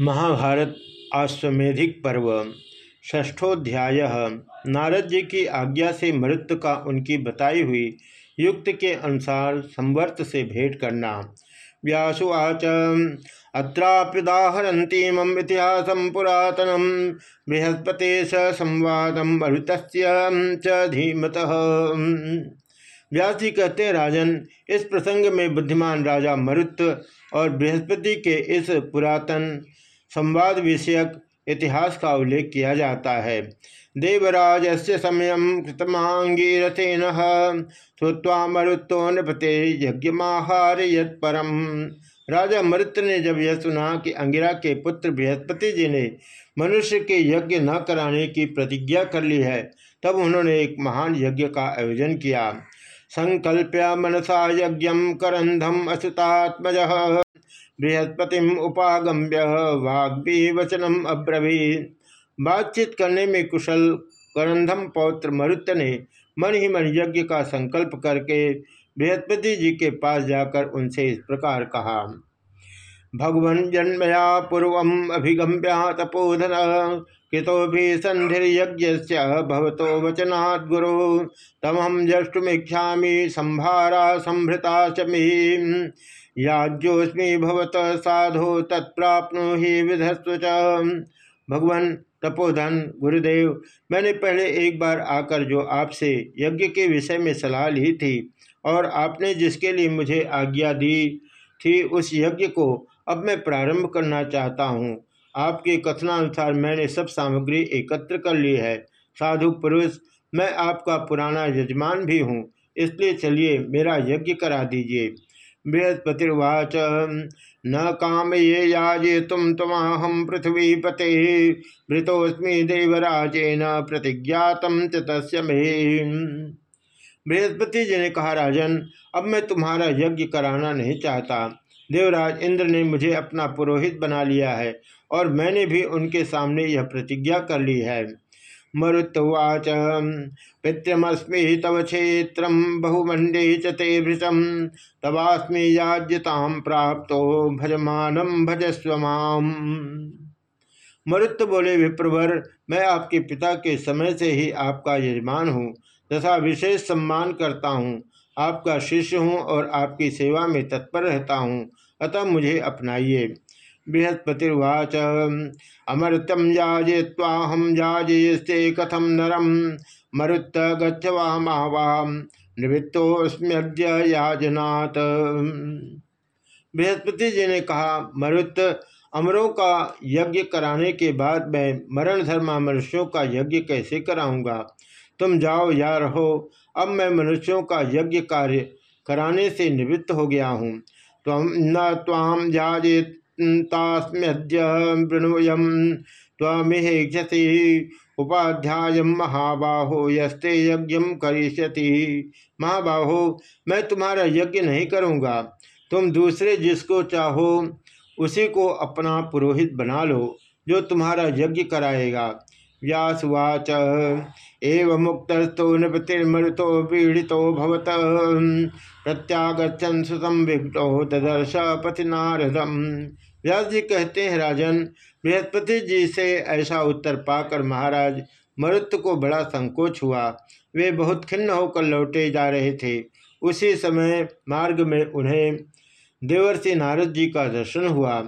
महाभारत आश्वेधिक पर्व, षष्ठोध्याय। नारद जी की आज्ञा से मृत्यु का उनकी बताई हुई युक्त के अनुसार संवर्त से भेंट करना। व्यासुवाच अत्राप्युदाहरतीम इतिहास बृहस्पति स संवाद मरुत धीमत। व्यास जी कहते, राजन, इस प्रसंग में बुद्धिमान राजा मरुत और बृहस्पति के इस पुरातन संवाद विषयक इतिहास का उल्लेख किया जाता है। देवराज से समय कृतमांगीरथेन श्रुवा मरुत्तो नृपते यज्ञमाहार परम राजा मरुत ने जब यह सुना कि अंगिरा के पुत्र बृहस्पति जी ने मनुष्य के यज्ञ न कराने की प्रतिज्ञा कर ली है, तब उन्होंने एक महान यज्ञ का आयोजन किया। संकल्प्य मनसा यज्ञ करंधम असुतात्मज बृहस्पति उपागम्य वाग्भी वचनम अब्रवी बातचीत करने में कुशल करंधम पौत्र मरुत ने मन ही मन यज्ञ का संकल्प करके बृहस्पति जी के पास जाकर उनसे इस प्रकार कहा, भगवन जन्मया पूर्व अभिगम्या तपोधन कितो भी संधिर्यज्ञ भवतो वचनात् गुरु। तमहम जष्टुमीक्षा संभारा संभृता च याज्योस्मी भवत साधो तत्प्राप्नो ही विधस्व भगवान तपोधन, गुरुदेव, मैंने पहले एक बार आकर जो आपसे यज्ञ के विषय में सलाह ली थी और आपने जिसके लिए मुझे आज्ञा दी थी, उस यज्ञ को अब मैं प्रारंभ करना चाहता हूँ। आपके कथनानुसार मैंने सब सामग्री एकत्र कर ली है। साधु पुरुष, मैं आपका पुराना यजमान भी हूँ, इसलिए चलिए मेरा यज्ञ करा दीजिए। बृहस्पतिर्वाच। न काम ये याजे तुम तमाहम पृथ्वीपते। मृतोस्मी देवराजेन प्रतिज्ञातम तस्य बृहस्पति जी ने कहा, राजन, अब मैं तुम्हारा यज्ञ कराना नहीं चाहता। देवराज इंद्र ने मुझे अपना पुरोहित बना लिया है और मैंने भी उनके सामने यह प्रतिज्ञा कर ली है। मरुत्वाच। पितृमस्मी तव क्षेत्र बहुमंडे चे भृतम तवास्मी याज्यताम प्राप्त भजमानम भजस्व मरुत बोले विप्रवर मैं आपके पिता के समय से ही आपका यजमान हूँ, तथा विशेष सम्मान करता हूँ। आपका शिष्य हूँ और आपकी सेवा में तत्पर रहता हूँ। अतः मुझे अपनाइए। बृहस्पतिर्वाच। अमृतम जाजे ताहम जाजेस्ते कथम नरम मरुत गच्छवाम निवृत्तोस्म्यद्य बृहस्पति जी ने कहा मरुत अमरों का यज्ञ कराने के बाद मैं मरण धर्मा मनुष्यों का यज्ञ कैसे कराऊँगा? तुम जाओ या रहो। अब मैं मनुष्यों का यज्ञ कार्य कराने से निवृत्त हो गया हूँ। तम न ताम जाजेतास्म्यद्य वृणुयम तमेक्षसी उपाध्याय महाबाहो, यस्ते यज्ञ करिष्यति। महाबाहो, मैं तुम्हारा यज्ञ नहीं करूँगा। तुम दूसरे जिसको चाहो, उसी को अपना पुरोहित बना लो, जो तुम्हारा यज्ञ कराएगा। व्यासुवाच। एव मुक्तस्थो नृपतिर्मृतो पीड़ितो भवत। प्रत्यागछन सुसंविघ्नो तदर्श पति नारदम। व्यास जी कहते हैं, राजन, बृहस्पति जी से ऐसा उत्तर पाकर महाराज मरुत को बड़ा संकोच हुआ। वे बहुत खिन्न होकर लौटे जा रहे थे। उसी समय मार्ग में उन्हें देवर्षि नारद जी का दर्शन हुआ।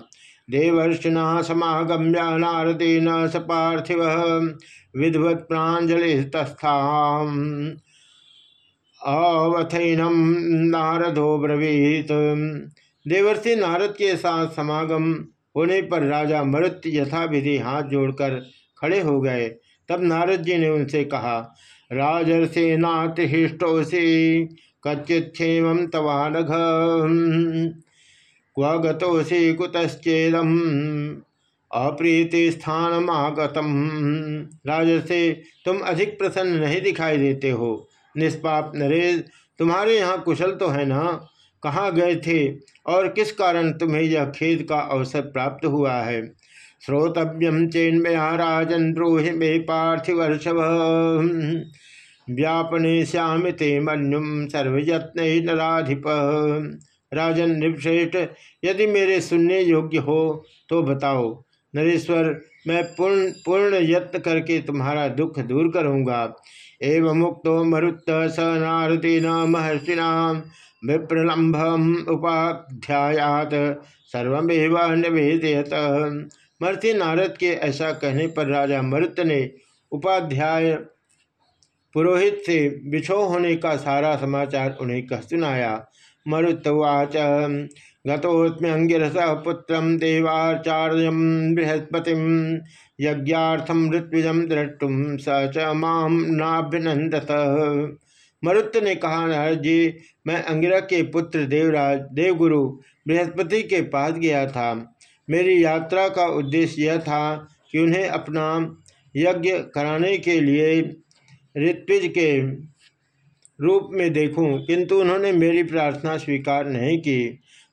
देवर्षिना समागम्य नारदेन स पार्थिव विधवत प्राजलि तस्था अवथनम नारदो ब्रवीत। देवर्षि नारद के साथ समागम होने पर राजा मरुत यथाविधि हाथ जोड़कर खड़े हो गए। तब नारद जी ने उनसे कहा राजर्षे नाथ हृष्टोसी कच्चिक्षेम तवानघ, क्व गतोसी कुतश्चेदम अप्रीति स्थान आगतम राजसे तुम अधिक प्रसन्न नहीं दिखाई देते हो। निष्पाप नरेश, तुम्हारे यहाँ कुशल तो है ना? कहाँ गए थे और किस कारण तुम्हें यह खेद का अवसर प्राप्त हुआ है? श्रोतव्यम चेन्मया राजन ब्रूहि मे पार्थिवर्षभ व्यापने श्यामिते मनुम सर्वयत्न नाधिप राजन निपश्रेष्ठ यदि मेरे सुनने योग्य हो तो बताओ। नरेश्वर, मैं पूर्ण पूर्ण यत्न करके तुम्हारा दुख दूर करूँगा। एवं मुक्तो मरुत स नारदीन महर्षिना विप्रलम्भम उपाध्यायात सर्वमेव निवेदयत। मर्ति नारद के ऐसा कहने पर राजा मृत ने उपाध्याय पुरोहित से बिछो होने का सारा समाचार उन्हें कह सुनाया। मरुतवाच गतोस्म्यंगिरस पुत्र देवाचार्य बृहस्पति यज्ञार्थम ऋत्विजम द्रष्टुम स च माम नाभिनंदत मरुत ने कहा, नारद जी, मैं अंगिरा के पुत्र देवराज, देवगुरु बृहस्पति के पास गया था। मेरी यात्रा का उद्देश्य यह था कि उन्हें अपना यज्ञ कराने के लिए ऋत्विज के रूप में देखूँ, किंतु उन्होंने मेरी प्रार्थना स्वीकार नहीं की।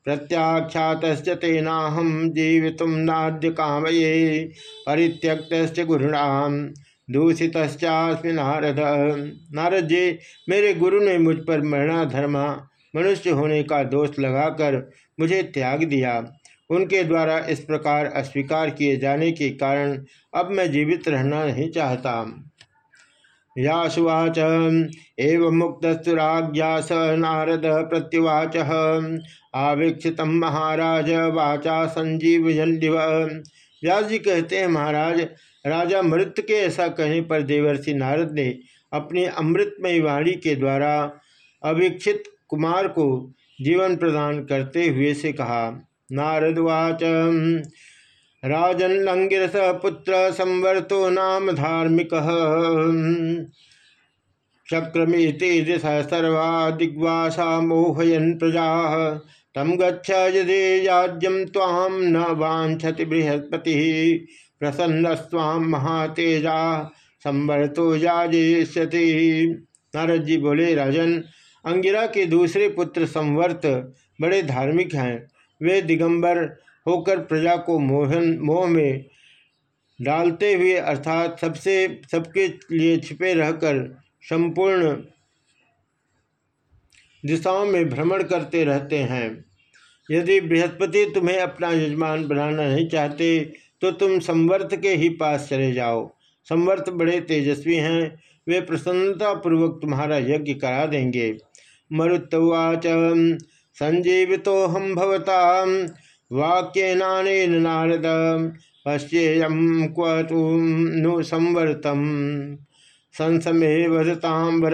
प्रत्याख्यात तेनाहम जीवित नाद्य कामये परित्यक्त गुरुणाम दूषित नारद। नारद जी, मेरे गुरु ने मुझ पर मरणाधर्मा मनुष्य होने का दोष लगाकर मुझे त्याग दिया। उनके द्वारा इस प्रकार अस्वीकार किए जाने के कारण अब मैं जीवित रहना नहीं चाहता। यासुवाच, एवं मुक्तस्तुराज्ञा स नारद प्रत्युवाच। आवीक्षित महाराज वाचा संजीव व्यास जी कहते हैं, महाराज राजा मृत के ऐसा कहने पर देवर्षि नारद ने अपनी अमृतमय वाणी के द्वारा अवीक्षित कुमार को जीवन प्रदान करते हुए से कहा नारदवाच राजन लंगिरस पुत्र संवर्तो नाम धार्मिक। चक्रमीति दिशा सर्वा दिग्वासा मोहयन प्रजा। तम गच्छ यदि याज्यम ताम न वाछति बृहस्पति। प्रसन्न स्वाम महातेजा, संवर्तो याजेष्यति नारद जी बोले, राजन, अंगिरा के दूसरे पुत्र संवर्त बड़े धार्मिक हैं। वे दिगंबर होकर प्रजा को मोहन, मोह में डालते हुए अर्थात सबसे, सबके लिए छिपे रहकर संपूर्ण दिशाओं में भ्रमण करते रहते हैं। यदि बृहस्पति तुम्हें अपना यजमान बनाना नहीं चाहते तो तुम संवर्त के ही पास चले जाओ। संवर्त बड़े तेजस्वी हैं। वे प्रसन्नतापूर्वक तुम्हारा यज्ञ करा देंगे। मरुत्वाच संजीवितो हम भवता वाक्यनान नारद पश्येयम क्व तुम नु संवर्तम। संसमे वदतांबर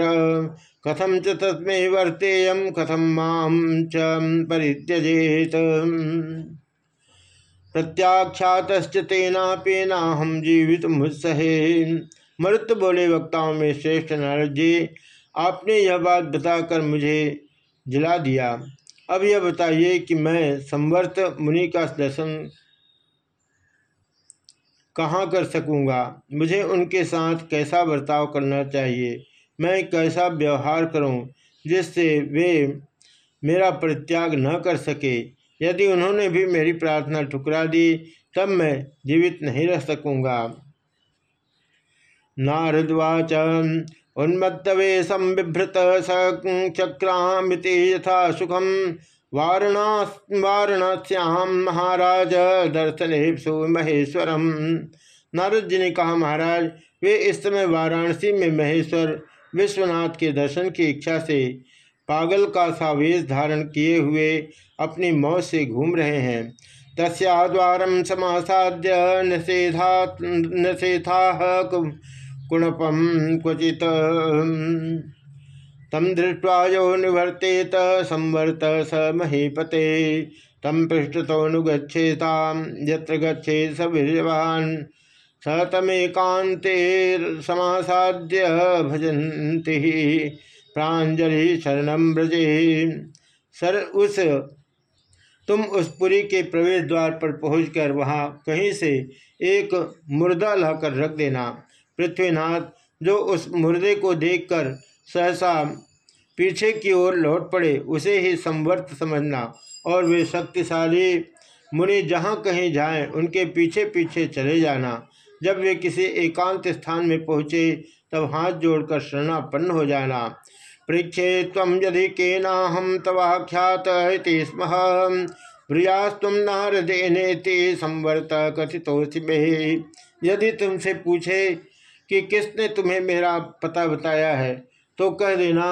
कथम च तस्मे वर्तेयम कथम माम च परित्यजेत। प्रत्याख्यात हम जीवित मुत्सहे मृत बोले वक्ताओं में श्रेष्ठ नारद जी आपने यह बात बताकर मुझे जिला दिया। अब यह बताइए कि मैं संवर्त मुनि का दर्शन कहाँ कर सकूँगा? मुझे उनके साथ कैसा बर्ताव करना चाहिए? मैं कैसा व्यवहार करूँ जिससे वे मेरा परित्याग न कर सके? यदि उन्होंने भी मेरी प्रार्थना ठुकरा दी, तब मैं जीवित नहीं रह सकूँगा। नारदवाच, उन्मत्तवे संबिभ्रत चक्रामिति यथा सुखम। वारणा, वाराणस्याम महाराज दर्शन महेश्वरम। नारद जी ने कहा, महाराज, वे इस समय वाराणसी में महेश्वर विश्वनाथ के दर्शन की इच्छा से पागल का सावेश धारण किए हुए अपनी मौत से घूम रहे हैं। तस्वारम समासाद्य निषेधा निषेधा कुणपम क्वचित तम दृष्ट्वा यो निवर्तेत, संवर्त स महीपते। तम पृष्ठतोनुगछेता यत्र गच्छे स वीरवान स तमेकांते समासाद्य भजन्ति प्राजलि शरणम ब्रजे सर उस तुम उस पुरी के प्रवेश द्वार पर पहुंचकर वहाँ कहीं से एक मुर्दा लाकर रख देना। पृथ्वीनाथ, जो उस मुर्दे को देखकर सहसा पीछे की ओर लौट पड़े, उसे ही संवर्त समझना और वे शक्तिशाली मुनि जहाँ कहीं जाएँ, उनके पीछे पीछे चले जाना। जब वे किसी एकांत स्थान में पहुँचे, तब हाथ जोड़कर शरणापन्न हो जाना। परीक्षे तम यदि के हम तवाख्यात स्म। प्रियास्तुम नारदेनेति संवर्त कथितोषि यदि तुमसे पूछे कि किसने तुम्हें मेरा पता बताया है तो कह देना,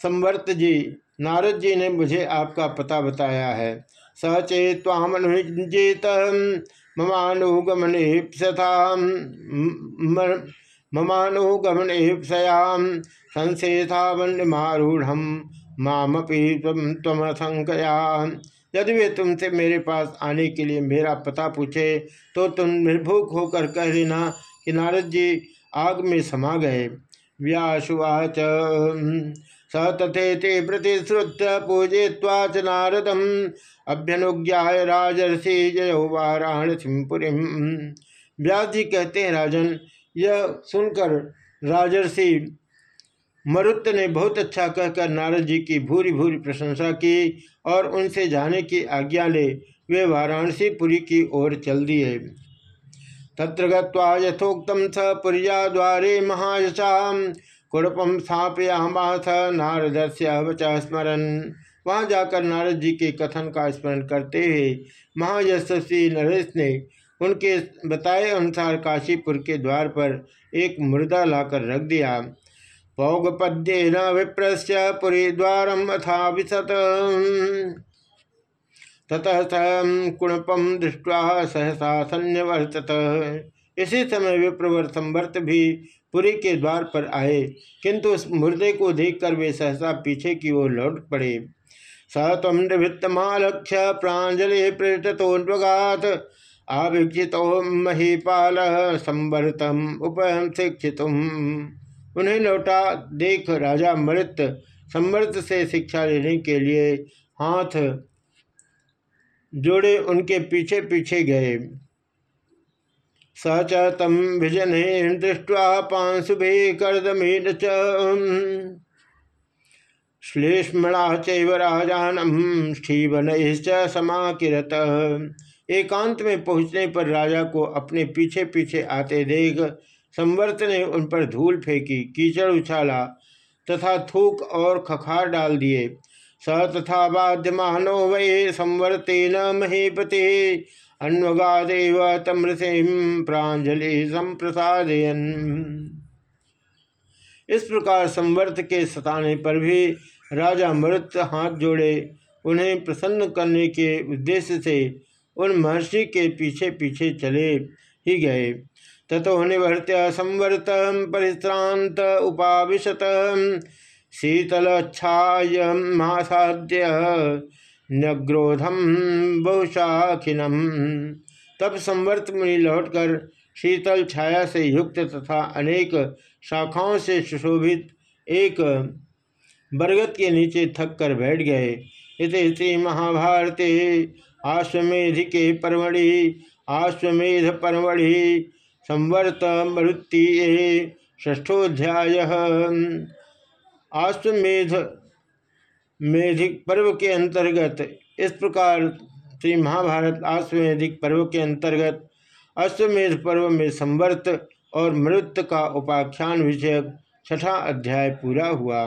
संवर्त जी, नारद जी ने मुझे आपका पता बताया है। सचे तामनुजित ममानुगमनेप्सता ममानुगमनेप्सयाम। संशेषावन्यमारूढ़ मामपी तम संकया यदि वे तुमसे मेरे पास आने के लिए मेरा पता पूछे तो तुम निर्भूक होकर कह देना कि नारद जी आग में समा गए। व्यासुवाच स तथेति प्रतिश्रुत पूजय्वाच नारदम अभ्यनुज्ञा राजर्षि जयो वाराणसीपुरी व्यास जी कहते हैं, राजन, यह सुनकर राजर्षि मरुत ने बहुत अच्छा कहकर नारद जी की भूरी भूरी प्रशंसा की और उनसे जाने की आज्ञा ले। वे वाराणसी पुरी की ओर चल दिए। तत्र गत्वा यथोक्तम स पुरिया द्वारे महायशा कुड़पम स्थापयामाथ नारद से वच स्मरण वहाँ जाकर नारद जी के कथन का स्मरण करते हुए महायशस्वी नरेश ने उनके बताए अनुसार काशीपुर के द्वार पर एक मुर्दा लाकर रख दिया। पौगपद्य न विप्रस्य पुरी द्वारम अथा विशत ततः कुणपम दृष्टवा सहसा सन्यवर्तत इसी समय विप्रवर संवर्त भी पुरी के द्वार पर आए, किंतु उस मुर्दे को देखकर वे सहसा पीछे की ओर लौट पड़े। स तम निवृत्तमालक्ष्य प्राजलि पृष्ठतोन्वगात आविक्षित महीपाल संवर्तम उपशिक्षित उन्हें लौटा देख राजा मृत संवर्त से शिक्षा लेने के लिए हाथ जोड़े उनके पीछे पीछे गए। स च तम विजन दृष्टवा पांशुभे कर्दमेन श्लेष्मणा चराजानम श्रीवन समाकिरत। एकांत में पहुँचने पर राजा को अपने पीछे पीछे आते देख संवर्त ने उन पर धूल फेंकी, कीचड़ उछाला तथा थूक और खखार डाल दिए। स तथा बाध्यमानो वै संवर्तेन महीपति। अन्वगादेव तमृषिम प्राजलि संप्रसादयन। इस प्रकार संवर्त के सताने पर भी राजा मृत हाथ जोड़े, उन्हें प्रसन्न करने के उद्देश्य से उन महर्षि के पीछे पीछे चले ही गए। तथो निवर्त्य संवर्त परिश्रांत उपाविशत। शीतलच्छाय महासाध्य नग्रोधम बहुशाखिनम। तब संवर्त मुनि लौटकर शीतल छाया से युक्त तथा अनेक शाखाओं से सुशोभित एक बरगद के नीचे थक कर बैठ गए। इति महाभारते आश्वेधिके परमढ़ि आश्वेध परमढ़ि संवर्त मृत्यु ष्ठोध्याय आश्वेध मेधिक पर्व के अंतर्गत, इस प्रकार श्री महाभारत आश्वेधिक पर्व के अंतर्गत अश्वमेध पर्व में संवर्त और मृत का उपाख्यान विषयक छठा अध्याय पूरा हुआ।